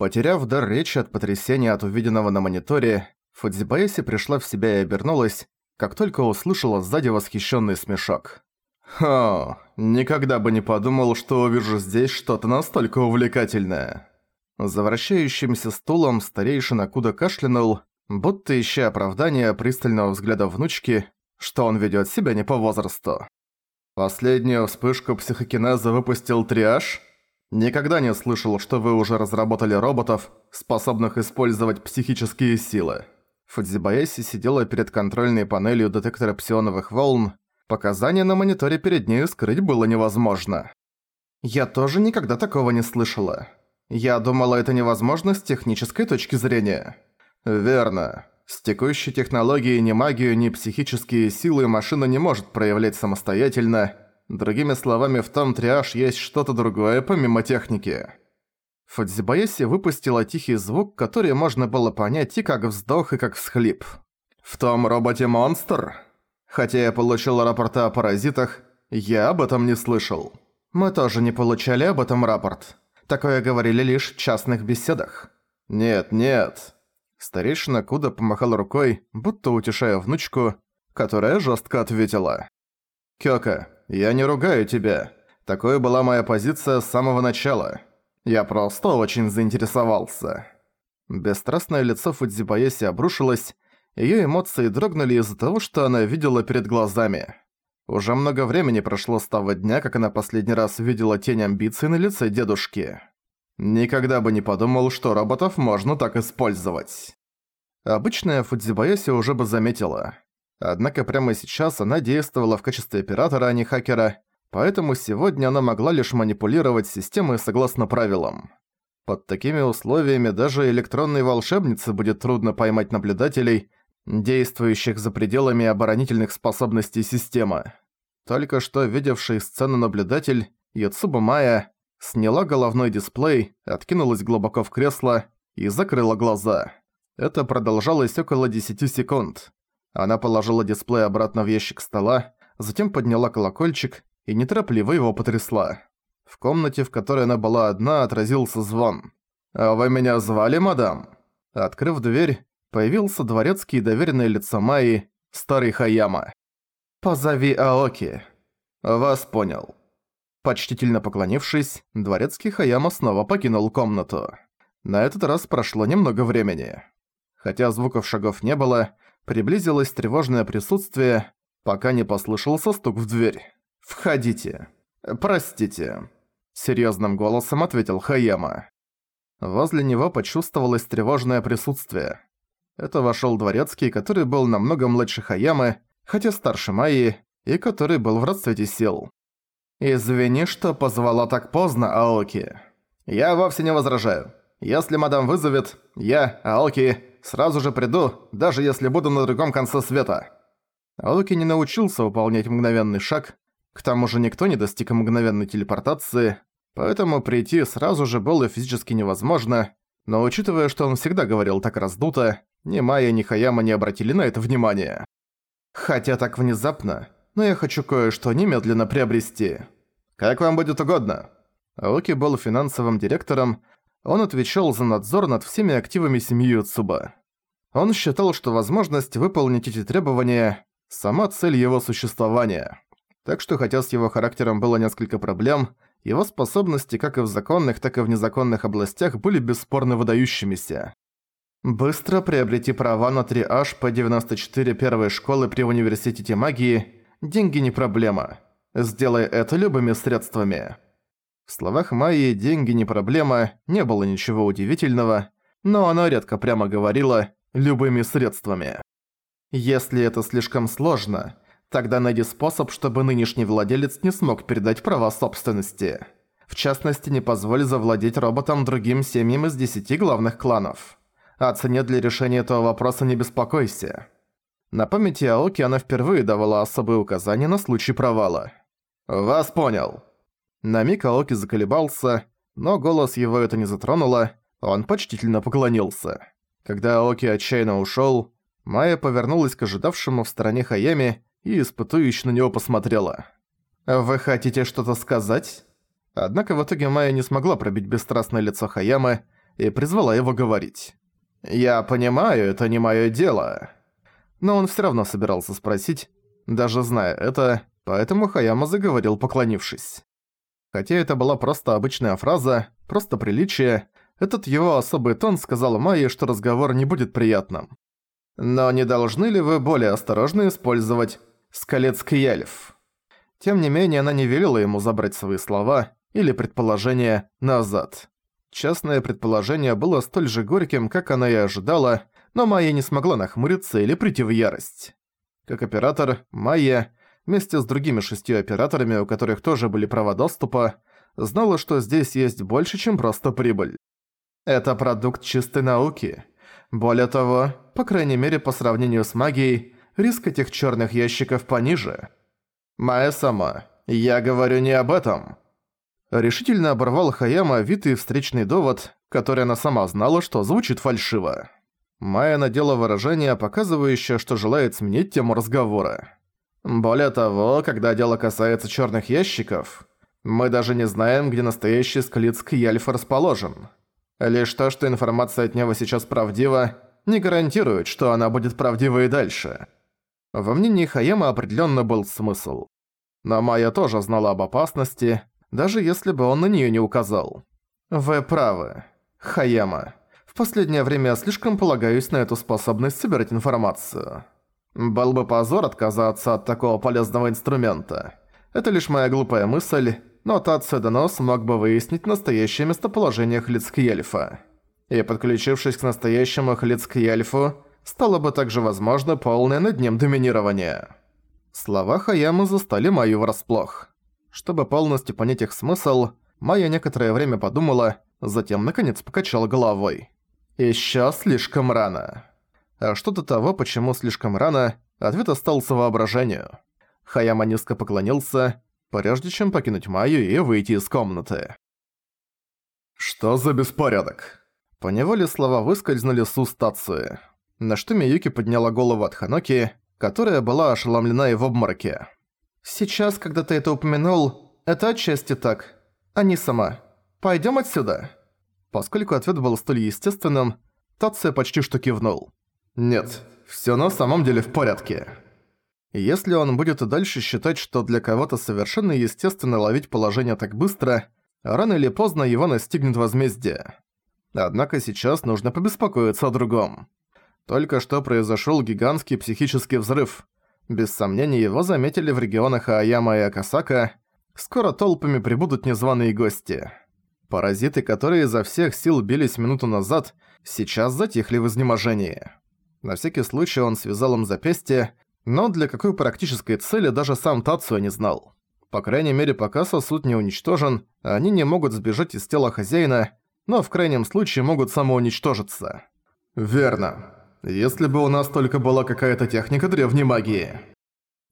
Потеряв дар речи от потрясения от увиденного на мониторе, Фудзибаеси пришла в себя и обернулась, как только услышала сзади восхищенный смешок. «Хо, никогда бы не подумал, что увижу здесь что-то настолько увлекательное». За стулом старейшина Куда кашлянул, будто ища оправдания пристального взгляда внучки, что он ведёт себя не по возрасту. Последнюю вспышку психокинеза выпустил Триаж? Никогда не слышал, что вы уже разработали роботов, способных использовать психические силы. Фудзибаеси сидела перед контрольной панелью детектора псионовых волн, показания на мониторе перед ней скрыть было невозможно. Я тоже никогда такого не слышала. Я думала, это невозможно с технической точки зрения. Верно. С текущей технологией ни магию, ни психические силы машина не может проявлять самостоятельно. Другими словами, в том триаж есть что-то другое помимо техники. Фудзибаеси выпустила тихий звук, который можно было понять и как вздох, и как всхлип. «В том роботе монстр?» Хотя я получил рапорты о паразитах, я об этом не слышал. Мы тоже не получали об этом рапорт. Такое говорили лишь в частных беседах. Нет, нет. Старейшина Куда помахал рукой, будто утешая внучку, которая жестко ответила. «Кёка, я не ругаю тебя. Такой была моя позиция с самого начала. Я просто очень заинтересовался». Бесстрастное лицо Фудзибаеси обрушилось, её эмоции дрогнули из-за того, что она видела перед глазами. Уже много времени прошло с того дня, как она последний раз видела тень амбиций на лице дедушки. Никогда бы не подумал, что роботов можно так использовать. Обычная Фудзибаяси уже бы заметила. Однако прямо сейчас она действовала в качестве оператора, а не хакера, поэтому сегодня она могла лишь манипулировать системой согласно правилам. Под такими условиями даже электронной волшебнице будет трудно поймать наблюдателей, действующих за пределами оборонительных способностей системы. Только что видевший сцену наблюдатель, Яцуба Майя, сняла головной дисплей, откинулась глубоко в кресло и закрыла глаза. Это продолжалось около 10 секунд. Она положила дисплей обратно в ящик стола, затем подняла колокольчик и неторопливо его потрясла. В комнате, в которой она была одна, отразился звон. «А вы меня звали, мадам?» Открыв дверь, появился дворецкий доверенное лицо Майи, старый Хаяма. «Позови Аоки». «Вас понял». Почтительно поклонившись, дворецкий Хаяма снова покинул комнату. На этот раз прошло немного времени. Хотя звуков шагов не было, приблизилось тревожное присутствие, пока не послышался стук в дверь. «Входите». «Простите», — серьёзным голосом ответил Хаяма. Возле него почувствовалось тревожное присутствие. Это вошёл дворецкий, который был намного младше Хаямы, хотя старше Майи, и который был в расцвете сил. «Извини, что позвала так поздно, Аоки. Я вовсе не возражаю. Если мадам вызовет, я, Аоки, сразу же приду, даже если буду на другом конце света». Аоки не научился выполнять мгновенный шаг, к тому же никто не достиг мгновенной телепортации, поэтому прийти сразу же было физически невозможно, но учитывая, что он всегда говорил так раздуто, ни Майя, ни Хаяма не обратили на это внимания. Хотя так внезапно, но я хочу кое-что немедленно приобрести. Как вам будет угодно. Аоки был финансовым директором, он отвечал за надзор над всеми активами семьи Цуба. Он считал, что возможность выполнить эти требования – сама цель его существования. Так что хотя с его характером было несколько проблем, его способности как и в законных, так и в незаконных областях были бесспорно выдающимися. Быстро приобрети права на 3H по 94 первой школы при университете магии. Деньги не проблема. Сделай это любыми средствами. В словах Майи «деньги не проблема» не было ничего удивительного, но она редко прямо говорила «любыми средствами». Если это слишком сложно, тогда найди способ, чтобы нынешний владелец не смог передать права собственности. В частности, не позволь завладеть роботом другим семьям из десяти главных кланов. О цене для решения этого вопроса не беспокойся. На памяти Аоки она впервые давала особые указания на случай провала. «Вас понял». На миг Аоки заколебался, но голос его это не затронуло, он почтительно поклонился. Когда Аоки отчаянно ушёл, Майя повернулась к ожидавшему в стороне Хаями и испытующе на него посмотрела. «Вы хотите что-то сказать?» Однако в итоге Майя не смогла пробить бесстрастное лицо Хаямы и призвала его говорить. «Я понимаю, это не моё дело». Но он всё равно собирался спросить, даже зная это, поэтому Хаяма заговорил, поклонившись. Хотя это была просто обычная фраза, просто приличие, этот его особый тон сказал Майе, что разговор не будет приятным. Но не должны ли вы более осторожно использовать «скалецкий яльф»? Тем не менее, она не велела ему забрать свои слова или предположения назад. Частное предположение было столь же горьким, как она и ожидала, но Майя не смогла нахмуриться или прийти в ярость. Как оператор, Майя, вместе с другими шестью операторами, у которых тоже были права доступа, знала, что здесь есть больше, чем просто прибыль. Это продукт чистой науки. Более того, по крайней мере по сравнению с магией, риск этих черных ящиков пониже. Майя сама, я говорю не об этом. Решительно оборвал Хаяма витый встречный довод, который она сама знала, что звучит фальшиво. Майя надела выражение, показывающее, что желает сменить тему разговора. Более того, когда дело касается черных ящиков, мы даже не знаем, где настоящий Склицк Яльфа расположен. Лишь то, что информация от него сейчас правдива, не гарантирует, что она будет правдива и дальше. Во мнении Хаяма определенно был смысл. Но Майя тоже знала об опасности, даже если бы он на нее не указал. Вы правы, Хаяма. В последнее время я слишком полагаюсь на эту способность собирать информацию. Был бы позор отказаться от такого полезного инструмента. Это лишь моя глупая мысль, но Тацию Донос мог бы выяснить настоящее местоположение Хлицкьельфа. И подключившись к настоящему Хлицкьельфу, стало бы также возможно полное над ним доминирование. Слова Хаямы застали Майю врасплох. Чтобы полностью понять их смысл, Майя некоторое время подумала, затем наконец покачала головой. «Ещё слишком рано». А что до того, почему слишком рано, ответ остался воображению. Хаяма низко поклонился, прежде чем покинуть Майю и выйти из комнаты. «Что за беспорядок?» Поневоле слова выскользнули с уст Тацуи, на что Миюки подняла голову от Ханоки, которая была ошеломлена и в обмороке. «Сейчас, когда ты это упомянул, это отчасти так, а не сама. Пойдём отсюда». Поскольку ответ был столь естественным, Тация почти что кивнул. «Нет, всё на самом деле в порядке». Если он будет и дальше считать, что для кого-то совершенно естественно ловить положение так быстро, рано или поздно его настигнет возмездие. Однако сейчас нужно побеспокоиться о другом. Только что произошел гигантский психический взрыв. Без сомнения, его заметили в регионах Аяма и Акасака. Скоро толпами прибудут незваные гости. Паразиты, которые изо всех сил бились минуту назад, сейчас затихли в изнеможении. На всякий случай он связал им запястье, но для какой практической цели даже сам Тацуя не знал. По крайней мере, пока сосуд не уничтожен, они не могут сбежать из тела хозяина, но в крайнем случае могут самоуничтожиться. Верно. Если бы у нас только была какая-то техника древней магии.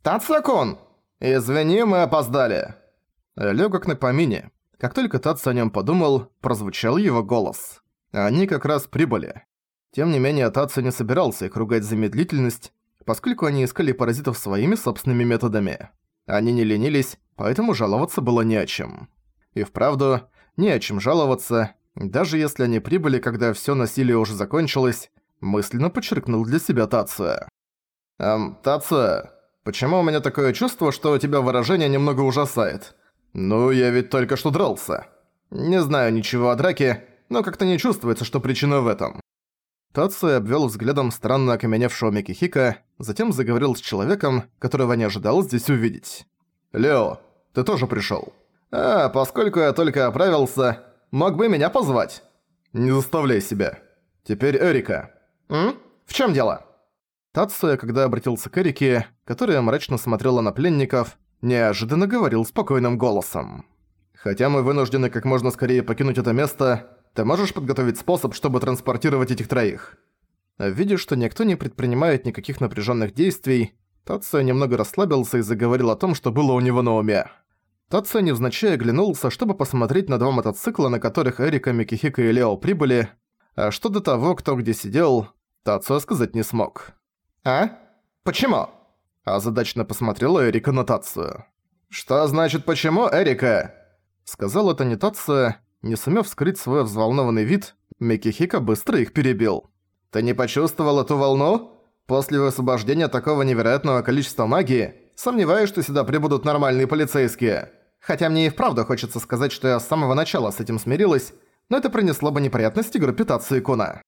Тацакун! Извини, мы опоздали. Лёг как на помине. Как только Татсу о нём подумал, прозвучал его голос. Они как раз прибыли. Тем не менее, Татсу не собирался их ругать за медлительность, поскольку они искали паразитов своими собственными методами. Они не ленились, поэтому жаловаться было не о чем. И вправду, не о чем жаловаться, даже если они прибыли, когда всё насилие уже закончилось, мысленно подчеркнул для себя Тация. «Эм, Тация, почему у меня такое чувство, что у тебя выражение немного ужасает? Ну, я ведь только что дрался. Не знаю ничего о драке, но как-то не чувствуется, что причина в этом. Тацуя обвел взглядом странно окаменевшего Микихика, затем заговорил с человеком, которого не ожидал здесь увидеть. «Лео, ты тоже пришёл?» «А, поскольку я только оправился, мог бы меня позвать?» «Не заставляй себя. Теперь Эрика». «М? В чём дело?» Тацуя, когда обратился к Эрике, которая мрачно смотрела на пленников, неожиданно говорил спокойным голосом. «Хотя мы вынуждены как можно скорее покинуть это место, ты можешь подготовить способ, чтобы транспортировать этих троих?» Видя, что никто не предпринимает никаких напряженных действий, Тация немного расслабился и заговорил о том, что было у него на уме. Тация невзначай оглянулся, чтобы посмотреть на два мотоцикла, на которых Эрика, Микихика и Лео прибыли, а что до того, кто где сидел, Тация сказать не смог. «А? Почему?» Озадачно посмотрела Эрика на Тацию. «Что значит «почему, Эрика?» Сказал это не Тация, не сумев скрыть свой взволнованный вид, Микихика быстро их перебил. «Ты не почувствовал эту волну? После высвобождения такого невероятного количества магии, сомневаюсь, что сюда прибудут нормальные полицейские. Хотя мне и вправду хочется сказать, что я с самого начала с этим смирилась, но это принесло бы неприятности группе Куна.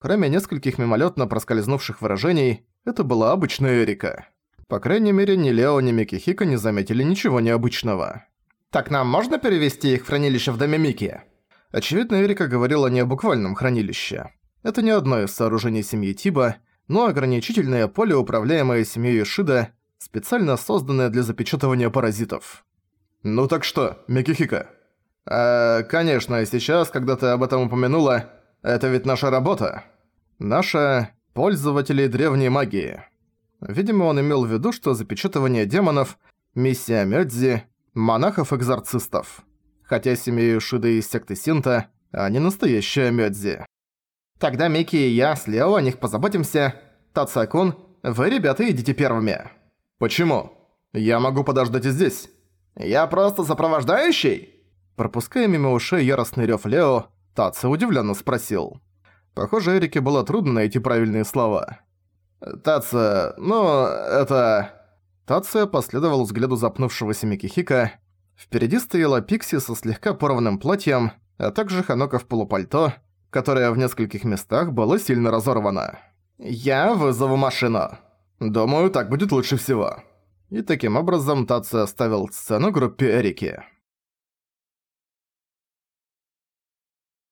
Кроме нескольких мимолетно проскользнувших выражений, это была обычная Эрика. По крайней мере, ни Лео, ни Микихика не заметили ничего необычного. «Так нам можно перевести их в хранилище в доме Мики?» Очевидно, Эрика говорила не о буквальном хранилище. Это не одно из сооружений семьи Тиба, но ограничительное поле, управляемое семьей Шида, специально созданное для запечатывания паразитов. «Ну так что, Микихика?» «Э, конечно, сейчас, когда ты об этом упомянула, это ведь наша работа. Наша – пользователи древней магии». Видимо, он имел в виду, что запечатывание демонов – миссия Мёдзи, монахов-экзорцистов. Хотя семья Шиды из секты Синта, не настоящая Мёдзи. Тогда Микки и я с Лео о них позаботимся. Тацакун, вы, ребята, идите первыми. Почему? Я могу подождать и здесь. Я просто сопровождающий? Пропуская мимо ушей яростный рёв Лео, Таца удивленно спросил. Похоже, Эрике было трудно найти правильные слова. «Таца, ну, это...» Тация последовал взгляду запнувшегося Микихика. Впереди стояла Пикси со слегка порванным платьем, а также Ханока в полупальто, которое в нескольких местах было сильно разорвано. «Я вызову машину. Думаю, так будет лучше всего». И таким образом Тация оставил сцену группе Эрики.